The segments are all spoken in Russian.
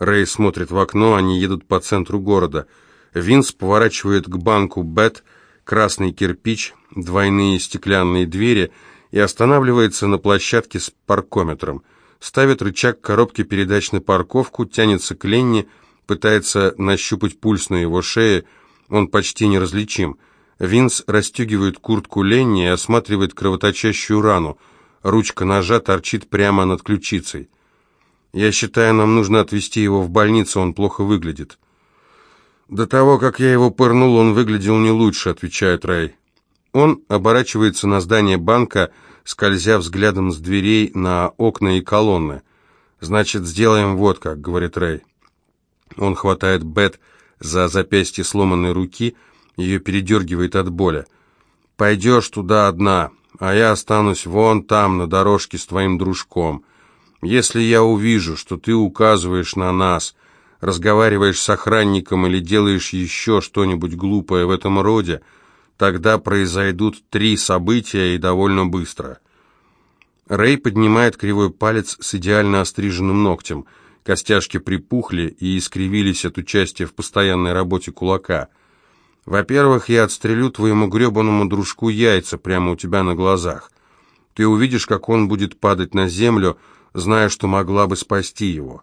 Рэй смотрит в окно, они едут по центру города. Винс поворачивает к банку Бет, красный кирпич, двойные стеклянные двери и останавливается на площадке с паркометром. Ставит рычаг коробки передач на парковку, тянется к Ленни, пытается нащупать пульс на его шее, он почти неразличим. Винс расстегивает куртку Ленни и осматривает кровоточащую рану. Ручка ножа торчит прямо над ключицей. «Я считаю, нам нужно отвезти его в больницу, он плохо выглядит». «До того, как я его пырнул, он выглядел не лучше», — отвечает Рэй. Он оборачивается на здание банка, скользя взглядом с дверей на окна и колонны. «Значит, сделаем вот как», — говорит Рэй. Он хватает Бет за запястье сломанной руки, ее передергивает от боли. «Пойдешь туда одна, а я останусь вон там, на дорожке с твоим дружком. Если я увижу, что ты указываешь на нас, разговариваешь с охранником или делаешь еще что-нибудь глупое в этом роде, тогда произойдут три события и довольно быстро. Рэй поднимает кривой палец с идеально остриженным ногтем. Костяшки припухли и искривились от участия в постоянной работе кулака. «Во-первых, я отстрелю твоему гребаному дружку яйца прямо у тебя на глазах. Ты увидишь, как он будет падать на землю, зная, что могла бы спасти его».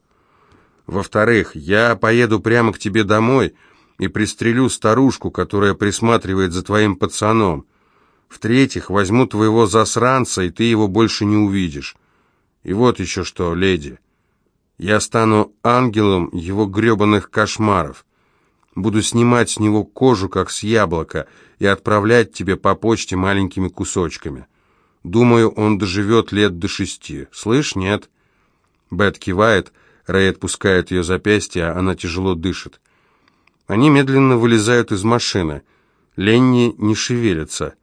Во-вторых, я поеду прямо к тебе домой и пристрелю старушку, которая присматривает за твоим пацаном. В-третьих, возьму твоего засранца, и ты его больше не увидишь. И вот еще что, леди. Я стану ангелом его гребаных кошмаров. Буду снимать с него кожу, как с яблока, и отправлять тебе по почте маленькими кусочками. Думаю, он доживет лет до шести. Слышь, нет?» Бет кивает, — Рэй отпускает ее запястье, она тяжело дышит. Они медленно вылезают из машины. Ленни не шевелится.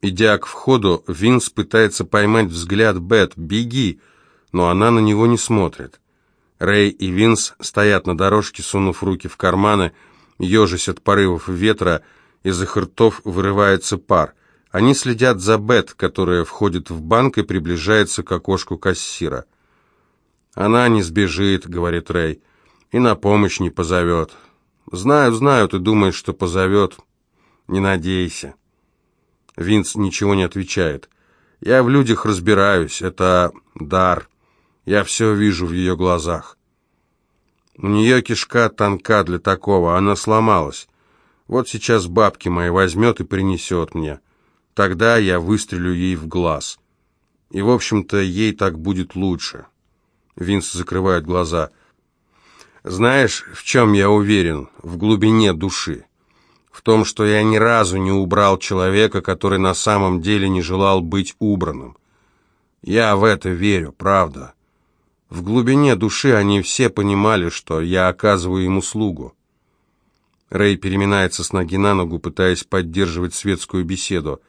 Идя к входу, Винс пытается поймать взгляд Бет. «Беги!» Но она на него не смотрит. Рэй и Винс стоят на дорожке, сунув руки в карманы, ежась от порывов ветра, из их ртов вырывается пар. Они следят за Бет, которая входит в банк и приближается к окошку кассира. «Она не сбежит», — говорит Рэй, — «и на помощь не позовет». «Знаю, знаю, ты думаешь, что позовет. Не надейся». Винс ничего не отвечает. «Я в людях разбираюсь, это дар. Я все вижу в ее глазах». У нее кишка тонка для такого, она сломалась. Вот сейчас бабки мои возьмет и принесет мне. Тогда я выстрелю ей в глаз. И, в общем-то, ей так будет лучше». Винс закрывает глаза. «Знаешь, в чем я уверен? В глубине души. В том, что я ни разу не убрал человека, который на самом деле не желал быть убранным. Я в это верю, правда. В глубине души они все понимали, что я оказываю им услугу». Рэй переминается с ноги на ногу, пытаясь поддерживать светскую беседу.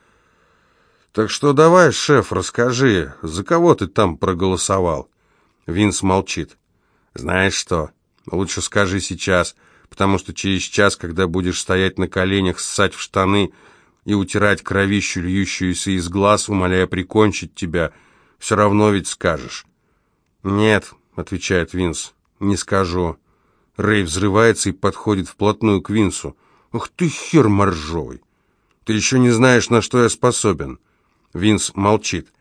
«Так что давай, шеф, расскажи, за кого ты там проголосовал?» Винс молчит. «Знаешь что, лучше скажи сейчас, потому что через час, когда будешь стоять на коленях, ссать в штаны и утирать кровищу, льющуюся из глаз, умоляя прикончить тебя, все равно ведь скажешь». «Нет», — отвечает Винс, — «не скажу». Рэй взрывается и подходит вплотную к Винсу. «Ух ты, хер моржовый! Ты еще не знаешь, на что я способен!» Винс молчит.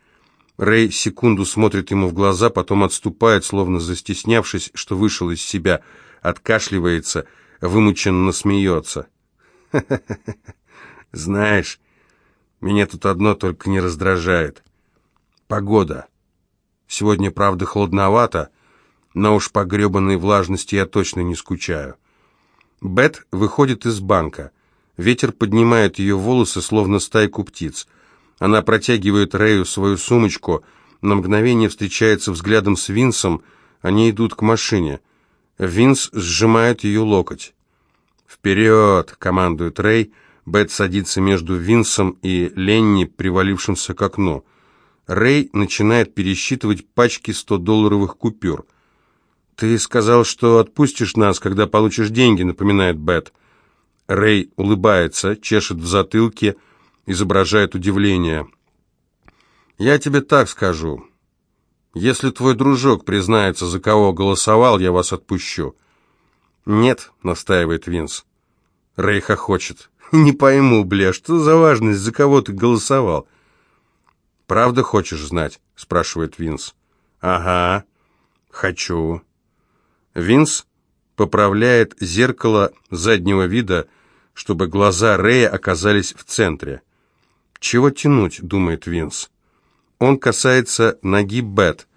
Рэй секунду смотрит ему в глаза, потом отступает, словно застеснявшись, что вышел из себя, откашливается, вымученно смеется. Знаешь, меня тут одно только не раздражает. Погода. Сегодня, правда, холодновато, но уж по гребанной влажности я точно не скучаю. Бет выходит из банка. Ветер поднимает ее волосы, словно стайку птиц. Она протягивает Рэю свою сумочку, на мгновение встречается взглядом с Винсом, они идут к машине. Винс сжимает ее локоть. «Вперед!» — командует Рэй. Бет садится между Винсом и Ленни, привалившимся к окну. Рэй начинает пересчитывать пачки 100-долларовых купюр. «Ты сказал, что отпустишь нас, когда получишь деньги», — напоминает Бет. Рэй улыбается, чешет в затылке — изображает удивление. «Я тебе так скажу. Если твой дружок признается, за кого голосовал, я вас отпущу». «Нет», — настаивает Винс. Рэй хохочет. «Не пойму, бля, что за важность, за кого ты голосовал?» «Правда хочешь знать?» — спрашивает Винс. «Ага, хочу». Винс поправляет зеркало заднего вида, чтобы глаза Рэя оказались в центре. «Чего тянуть?» — думает Винс. Он касается ноги Бет.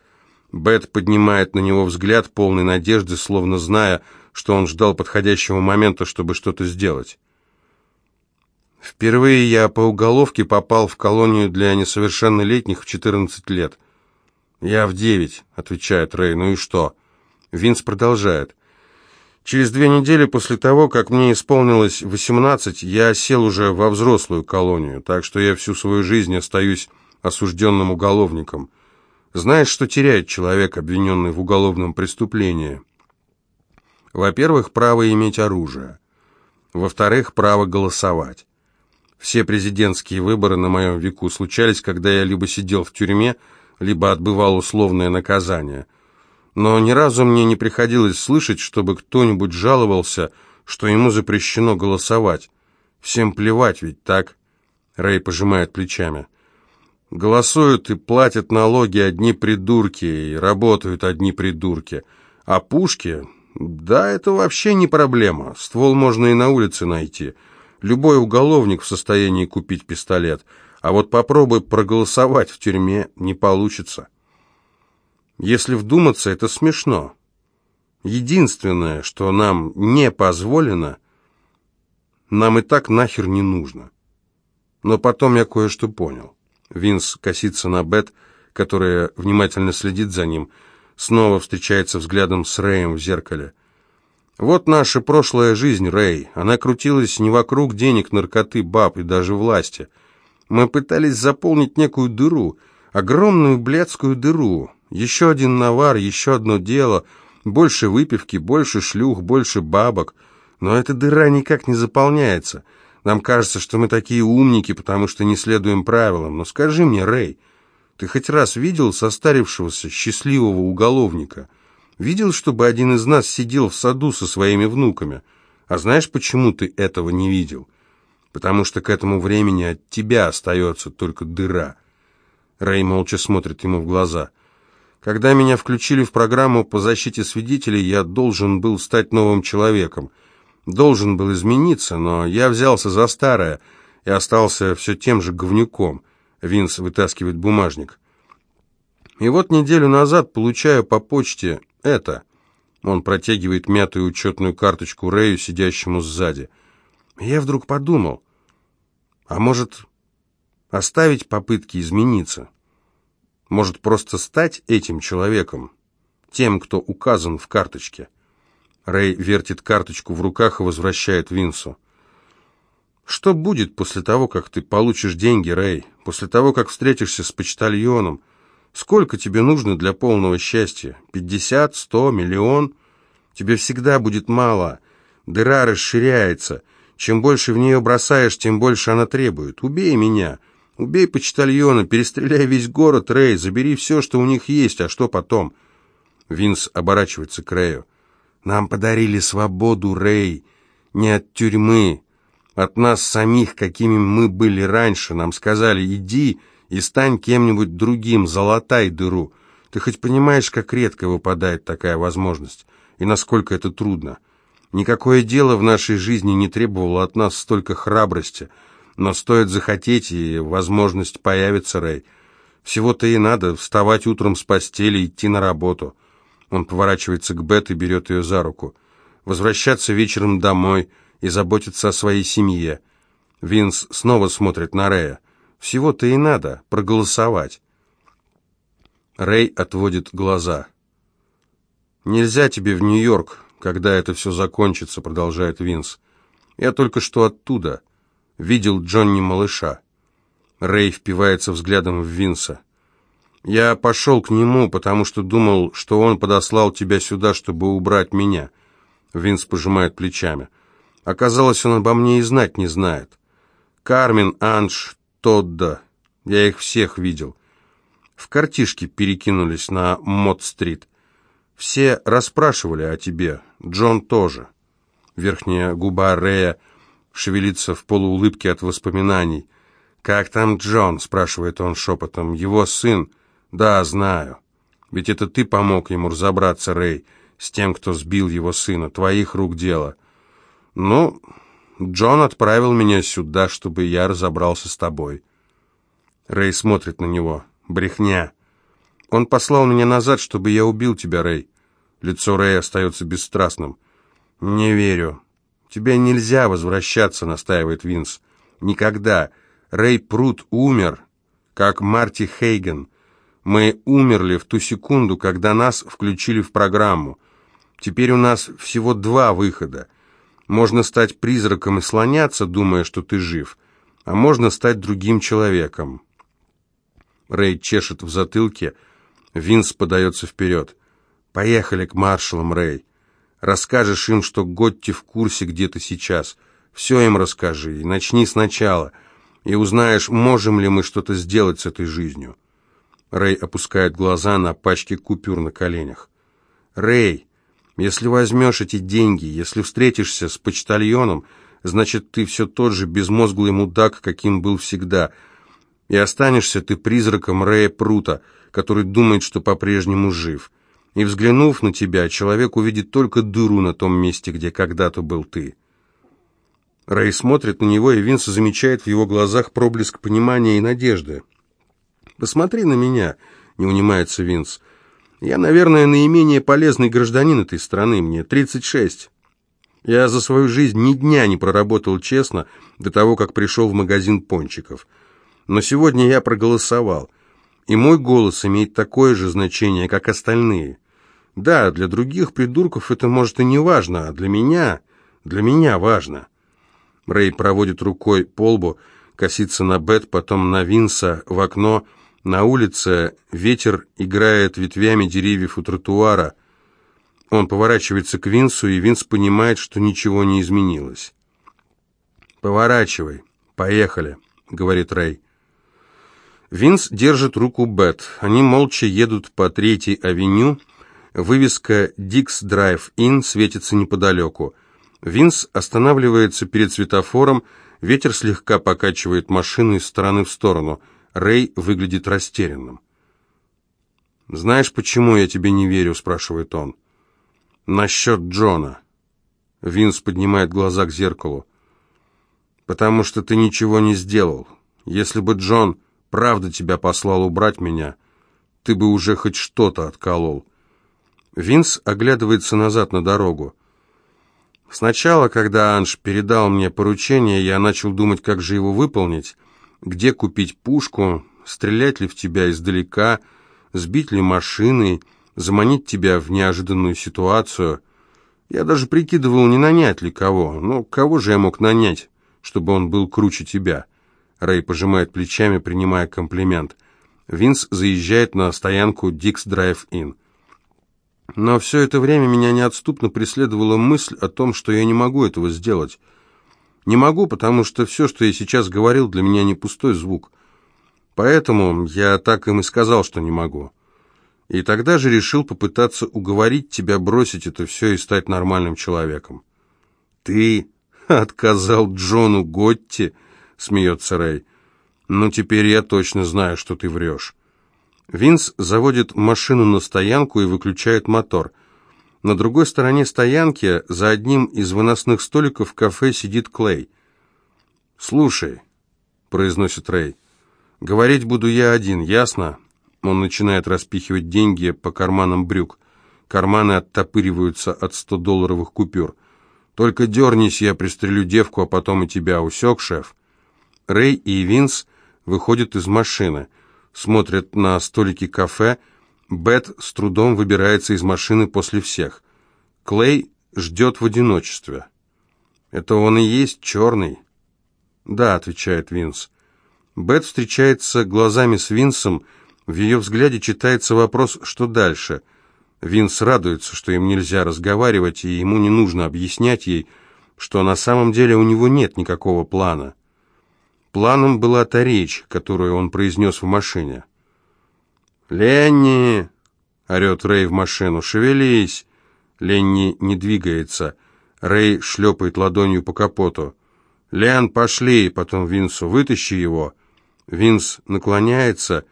Бет поднимает на него взгляд, полный надежды, словно зная, что он ждал подходящего момента, чтобы что-то сделать. Впервые я по уголовке попал в колонию для несовершеннолетних в 14 лет. «Я в девять», — отвечает Рэй, — «ну и что?» Винс продолжает. Через две недели после того, как мне исполнилось 18, я сел уже во взрослую колонию, так что я всю свою жизнь остаюсь осужденным уголовником. Знаешь, что теряет человек, обвиненный в уголовном преступлении? Во-первых, право иметь оружие. Во-вторых, право голосовать. Все президентские выборы на моем веку случались, когда я либо сидел в тюрьме, либо отбывал условное наказание – но ни разу мне не приходилось слышать, чтобы кто-нибудь жаловался, что ему запрещено голосовать. Всем плевать ведь, так? Рэй пожимает плечами. Голосуют и платят налоги одни придурки, и работают одни придурки. А пушки? Да, это вообще не проблема. Ствол можно и на улице найти. Любой уголовник в состоянии купить пистолет. А вот попробуй проголосовать в тюрьме, не получится. Если вдуматься, это смешно. Единственное, что нам не позволено, нам и так нахер не нужно. Но потом я кое-что понял. Винс косится на Бет, которая внимательно следит за ним, снова встречается взглядом с Рэем в зеркале. Вот наша прошлая жизнь, Рэй. Она крутилась не вокруг денег, наркоты, баб и даже власти. Мы пытались заполнить некую дыру, огромную блядскую дыру, еще один навар, еще одно дело, больше выпивки, больше шлюх, больше бабок. Но эта дыра никак не заполняется. Нам кажется, что мы такие умники, потому что не следуем правилам. Но скажи мне, Рэй, ты хоть раз видел состарившегося счастливого уголовника? Видел, чтобы один из нас сидел в саду со своими внуками? А знаешь, почему ты этого не видел? Потому что к этому времени от тебя остается только дыра. Рэй молча смотрит ему в глаза – когда меня включили в программу по защите свидетелей, я должен был стать новым человеком. Должен был измениться, но я взялся за старое и остался все тем же говнюком. Винс вытаскивает бумажник. И вот неделю назад получаю по почте это. Он протягивает мятую учетную карточку Рэю, сидящему сзади. я вдруг подумал, а может оставить попытки измениться? Может просто стать этим человеком, тем, кто указан в карточке. Рэй вертит карточку в руках и возвращает Винсу. Что будет после того, как ты получишь деньги, Рэй? После того, как встретишься с почтальоном? Сколько тебе нужно для полного счастья? Пятьдесят, сто, миллион? Тебе всегда будет мало. Дыра расширяется. Чем больше в нее бросаешь, тем больше она требует. Убей меня. Убей почтальона, перестреляй весь город, Рэй, забери все, что у них есть, а что потом?» Винс оборачивается к Рэю. «Нам подарили свободу, Рэй, не от тюрьмы, от нас самих, какими мы были раньше. Нам сказали, иди и стань кем-нибудь другим, залатай дыру. Ты хоть понимаешь, как редко выпадает такая возможность, и насколько это трудно? Никакое дело в нашей жизни не требовало от нас столько храбрости». Но стоит захотеть, и возможность появится, Рэй. Всего-то и надо вставать утром с постели, идти на работу. Он поворачивается к Бет и берет ее за руку. Возвращаться вечером домой и заботиться о своей семье. Винс снова смотрит на Рэя. Всего-то и надо проголосовать. Рэй отводит глаза. «Нельзя тебе в Нью-Йорк, когда это все закончится», — продолжает Винс. «Я только что оттуда видел Джонни малыша. Рэй впивается взглядом в Винса. «Я пошел к нему, потому что думал, что он подослал тебя сюда, чтобы убрать меня». Винс пожимает плечами. «Оказалось, он обо мне и знать не знает. Кармен, Анж, Тодда. Я их всех видел. В картишке перекинулись на Мод-стрит. Все расспрашивали о тебе, Джон тоже. Верхняя губа Рэя шевелится в полуулыбке от воспоминаний. «Как там Джон?» — спрашивает он шепотом. «Его сын?» «Да, знаю. Ведь это ты помог ему разобраться, Рэй, с тем, кто сбил его сына. Твоих рук дело». «Ну, Джон отправил меня сюда, чтобы я разобрался с тобой». Рэй смотрит на него. «Брехня. Он послал меня назад, чтобы я убил тебя, Рэй». Лицо Рэя остается бесстрастным. «Не верю. Тебе нельзя возвращаться», — настаивает Винс. «Никогда. Рэй Прут умер, как Марти Хейген. Мы умерли в ту секунду, когда нас включили в программу. Теперь у нас всего два выхода. Можно стать призраком и слоняться, думая, что ты жив, а можно стать другим человеком». Рэй чешет в затылке, Винс подается вперед. «Поехали к маршалам, Рэй. Расскажешь им, что Готти в курсе, где ты сейчас. Все им расскажи и начни сначала, и узнаешь, можем ли мы что-то сделать с этой жизнью». Рэй опускает глаза на пачки купюр на коленях. «Рэй, если возьмешь эти деньги, если встретишься с почтальоном, значит, ты все тот же безмозглый мудак, каким был всегда, и останешься ты призраком Рэя Прута, который думает, что по-прежнему жив. И взглянув на тебя, человек увидит только дыру на том месте, где когда-то был ты. Рэй смотрит на него, и Винс замечает в его глазах проблеск понимания и надежды. «Посмотри на меня», — не унимается Винс. «Я, наверное, наименее полезный гражданин этой страны, мне 36. Я за свою жизнь ни дня не проработал честно до того, как пришел в магазин пончиков. Но сегодня я проголосовал, и мой голос имеет такое же значение, как остальные». Да, для других придурков это может и не важно, а для меня, для меня важно. Рэй проводит рукой по лбу, косится на Бет, потом на Винса, в окно. На улице ветер играет ветвями деревьев у тротуара. Он поворачивается к Винсу, и Винс понимает, что ничего не изменилось. «Поворачивай. Поехали», — говорит Рэй. Винс держит руку Бет. Они молча едут по Третьей авеню, Вывеска «Дикс Драйв Ин» светится неподалеку. Винс останавливается перед светофором, ветер слегка покачивает машину из стороны в сторону. Рэй выглядит растерянным. «Знаешь, почему я тебе не верю?» – спрашивает он. «Насчет Джона». Винс поднимает глаза к зеркалу. «Потому что ты ничего не сделал. Если бы Джон правда тебя послал убрать меня, ты бы уже хоть что-то отколол». Винс оглядывается назад на дорогу. Сначала, когда Анж передал мне поручение, я начал думать, как же его выполнить, где купить пушку, стрелять ли в тебя издалека, сбить ли машиной, заманить тебя в неожиданную ситуацию. Я даже прикидывал, не нанять ли кого. Ну, кого же я мог нанять, чтобы он был круче тебя? Рэй пожимает плечами, принимая комплимент. Винс заезжает на стоянку Дикс Драйв Inn. Но все это время меня неотступно преследовала мысль о том, что я не могу этого сделать. Не могу, потому что все, что я сейчас говорил, для меня не пустой звук. Поэтому я так им и сказал, что не могу. И тогда же решил попытаться уговорить тебя бросить это все и стать нормальным человеком. «Ты отказал Джону Готти?» — смеется Рэй. «Ну, теперь я точно знаю, что ты врешь». Винс заводит машину на стоянку и выключает мотор. На другой стороне стоянки, за одним из выносных столиков в кафе сидит Клей. «Слушай», — произносит Рэй, — «говорить буду я один, ясно?» Он начинает распихивать деньги по карманам брюк. Карманы оттопыриваются от 100-долларовых купюр. «Только дернись, я пристрелю девку, а потом и тебя. Усек, шеф?» Рэй и Винс выходят из машины смотрят на столики кафе. Бет с трудом выбирается из машины после всех. Клей ждет в одиночестве. «Это он и есть черный?» «Да», — отвечает Винс. Бет встречается глазами с Винсом, в ее взгляде читается вопрос «что дальше?». Винс радуется, что им нельзя разговаривать, и ему не нужно объяснять ей, что на самом деле у него нет никакого плана. Планом была та речь, которую он произнес в машине. «Ленни!» — орет Рэй в машину. «Шевелись!» Ленни не двигается. Рэй шлепает ладонью по капоту. «Лен, пошли!» Потом Винсу. «Вытащи его!» Винс наклоняется,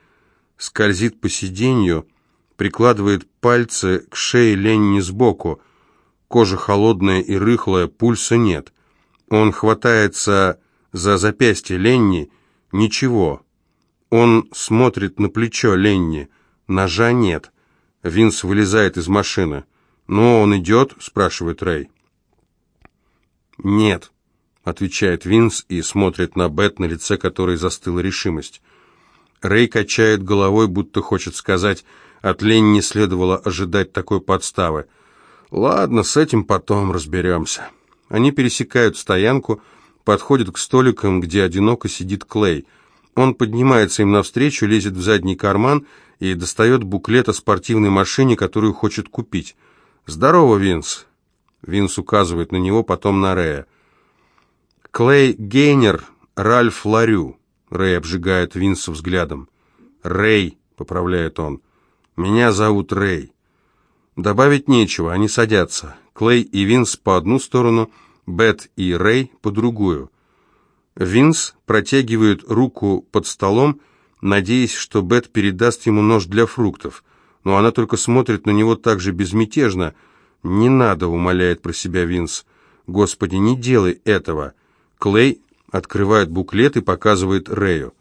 скользит по сиденью, прикладывает пальцы к шее Ленни сбоку. Кожа холодная и рыхлая, пульса нет. Он хватается за запястье Ленни. Ничего. Он смотрит на плечо Ленни. Ножа нет. Винс вылезает из машины. «Ну, он идет?» – спрашивает Рэй. «Нет», – отвечает Винс и смотрит на Бет, на лице которой застыла решимость. Рэй качает головой, будто хочет сказать, от Ленни не следовало ожидать такой подставы. «Ладно, с этим потом разберемся». Они пересекают стоянку, подходят к столикам, где одиноко сидит Клей. Он поднимается им навстречу, лезет в задний карман и достает буклет о спортивной машине, которую хочет купить. «Здорово, Винс!» Винс указывает на него, потом на Рэя. «Клей Гейнер, Ральф Ларю», — Рэй обжигает Винса взглядом. «Рэй», — поправляет он, — «меня зовут Рэй». Добавить нечего, они садятся. Клей и Винс по одну сторону, Бет и Рэй по другую. Винс протягивает руку под столом, надеясь, что Бет передаст ему нож для фруктов, но она только смотрит на него так же безмятежно. «Не надо», — умоляет про себя Винс. «Господи, не делай этого». Клей открывает буклет и показывает Рэю.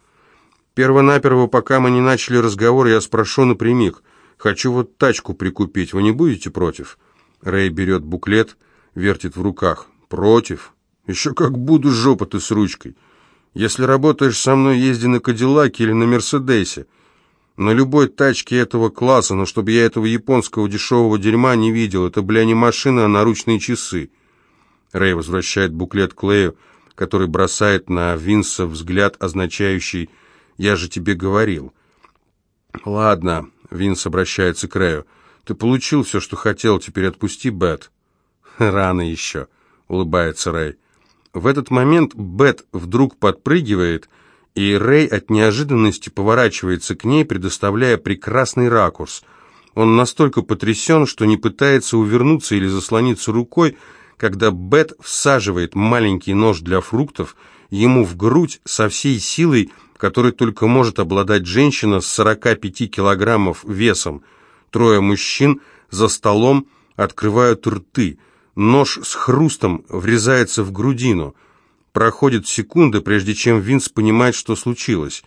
«Первонаперво, пока мы не начали разговор, я спрошу напрямик. Хочу вот тачку прикупить, вы не будете против?» Рэй берет буклет, вертит в руках. «Против? Еще как буду, жопа ты с ручкой. Если работаешь со мной, езди на Кадиллаке или на Мерседесе. На любой тачке этого класса, но чтобы я этого японского дешевого дерьма не видел. Это, бля, не машина, а наручные часы». Рэй возвращает буклет Клею, который бросает на Винса взгляд, означающий «Я же тебе говорил». «Ладно», — Винс обращается к Рэю, — «ты получил все, что хотел, теперь отпусти Бет». «Рано еще», — улыбается Рэй. В этот момент Бет вдруг подпрыгивает, и Рэй от неожиданности поворачивается к ней, предоставляя прекрасный ракурс. Он настолько потрясен, что не пытается увернуться или заслониться рукой, когда Бет всаживает маленький нож для фруктов ему в грудь со всей силой, которой только может обладать женщина с 45 килограммов весом. Трое мужчин за столом открывают рты – Нож с хрустом врезается в грудину. Проходит секунда, прежде чем Винс понимает, что случилось.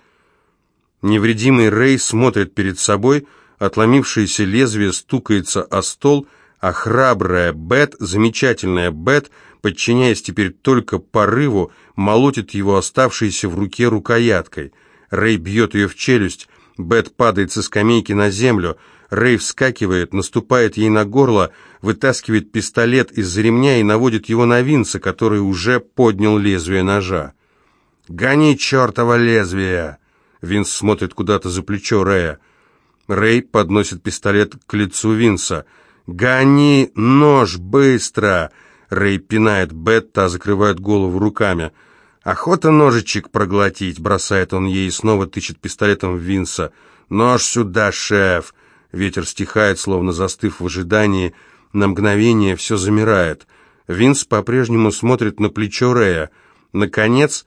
Невредимый Рэй смотрит перед собой, отломившееся лезвие стукается о стол, а храбрая Бет, замечательная Бет, подчиняясь теперь только порыву, молотит его оставшейся в руке рукояткой. Рэй бьет ее в челюсть, Бет падает со скамейки на землю, Рэй вскакивает, наступает ей на горло, вытаскивает пистолет из-за ремня и наводит его на Винса, который уже поднял лезвие ножа. «Гони чертово лезвие!» Винс смотрит куда-то за плечо Рэя. Рэй подносит пистолет к лицу Винса. «Гони нож быстро!» Рэй пинает Бетта, закрывает голову руками. «Охота ножичек проглотить!» Бросает он ей и снова тычет пистолетом в Винса. «Нож сюда, шеф!» Ветер стихает, словно застыв в ожидании. На мгновение все замирает. Винс по-прежнему смотрит на плечо Рэя. Наконец,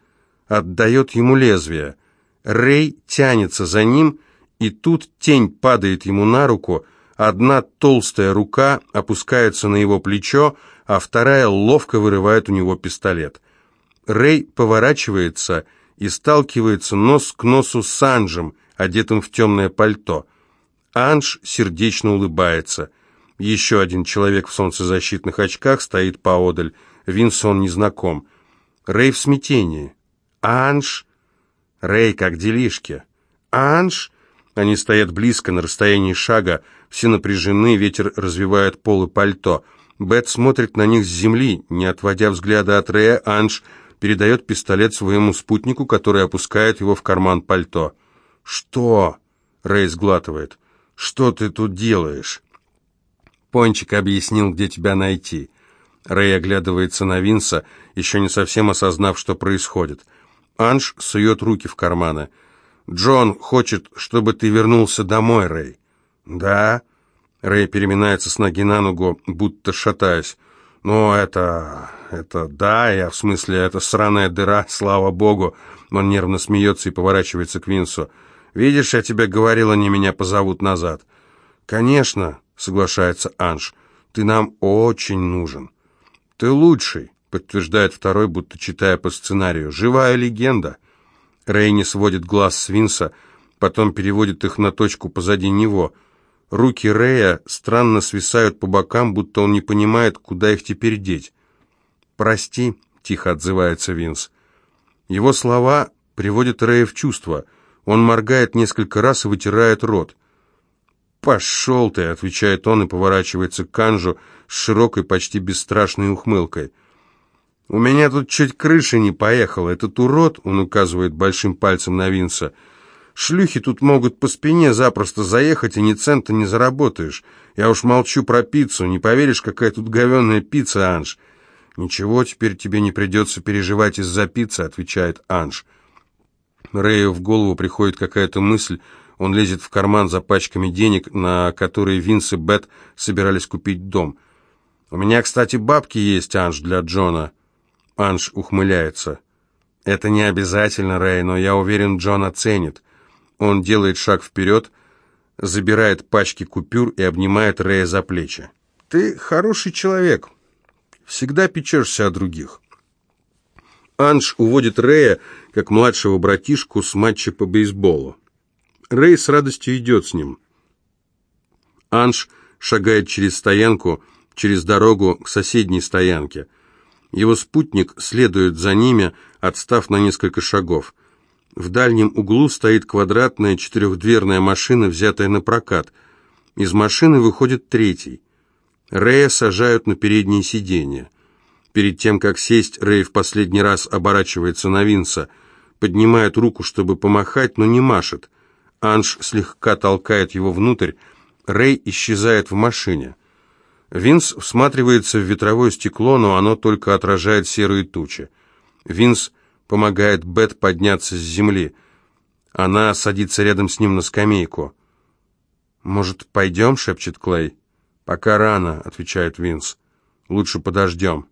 отдает ему лезвие. Рэй тянется за ним, и тут тень падает ему на руку. Одна толстая рука опускается на его плечо, а вторая ловко вырывает у него пистолет. Рэй поворачивается и сталкивается нос к носу с Анджем, одетым в темное пальто. Анж сердечно улыбается. Еще один человек в солнцезащитных очках стоит поодаль. Винсон незнаком. Рэй в смятении. «Анж?» «Рэй, как делишки?» «Анж?» Они стоят близко, на расстоянии шага. Все напряжены, ветер развивает полы пальто. Бет смотрит на них с земли. Не отводя взгляда от Рэя, Анж передает пистолет своему спутнику, который опускает его в карман пальто. «Что?» — Рэй сглатывает. «Что ты тут делаешь?» Пончик объяснил, где тебя найти. Рэй оглядывается на Винса, еще не совсем осознав, что происходит. Анж сует руки в карманы. Джон хочет, чтобы ты вернулся домой, Рэй. Да? Рэй переминается с ноги на ногу, будто шатаясь. Ну, это... это... да, я в смысле, это сраная дыра, слава богу. Он нервно смеется и поворачивается к Винсу. Видишь, я тебе говорил, они меня позовут назад. Конечно, соглашается Анж. Ты нам очень нужен. Ты лучший, подтверждает второй, будто читая по сценарию. Живая легенда. Рэй не сводит глаз с Винса, потом переводит их на точку позади него. Руки Рэя странно свисают по бокам, будто он не понимает, куда их теперь деть. «Прости», — тихо отзывается Винс. Его слова приводят Рэя в чувство. Он моргает несколько раз и вытирает рот. «Пошел ты!» — отвечает он и поворачивается к Канжу с широкой, почти бесстрашной ухмылкой. «У меня тут чуть крыша не поехала. Этот урод, — он указывает большим пальцем на Винса, — шлюхи тут могут по спине запросто заехать, и ни цента не заработаешь. Я уж молчу про пиццу. Не поверишь, какая тут говенная пицца, Анж?» «Ничего, теперь тебе не придется переживать из-за пиццы», — отвечает Анж. Рэю в голову приходит какая-то мысль. Он лезет в карман за пачками денег, на которые Винс и Бет собирались купить дом. «У меня, кстати, бабки есть, Анж, для Джона». Анж ухмыляется. «Это не обязательно, Рэй, но я уверен, Джон оценит». Он делает шаг вперед, забирает пачки купюр и обнимает Рэя за плечи. «Ты хороший человек. Всегда печешься о других». Анж уводит Рэя, как младшего братишку, с матча по бейсболу. Рэй с радостью идет с ним. Анж шагает через стоянку, через дорогу к соседней стоянке – его спутник следует за ними, отстав на несколько шагов. В дальнем углу стоит квадратная четырехдверная машина, взятая на прокат. Из машины выходит третий. Рэя сажают на переднее сиденье. Перед тем, как сесть, Рэй в последний раз оборачивается на Винса, поднимает руку, чтобы помахать, но не машет. Анж слегка толкает его внутрь. Рэй исчезает в машине. Винс всматривается в ветровое стекло, но оно только отражает серые тучи. Винс помогает Бет подняться с земли. Она садится рядом с ним на скамейку. «Может, пойдем?» — шепчет Клей. «Пока рано», — отвечает Винс. «Лучше подождем».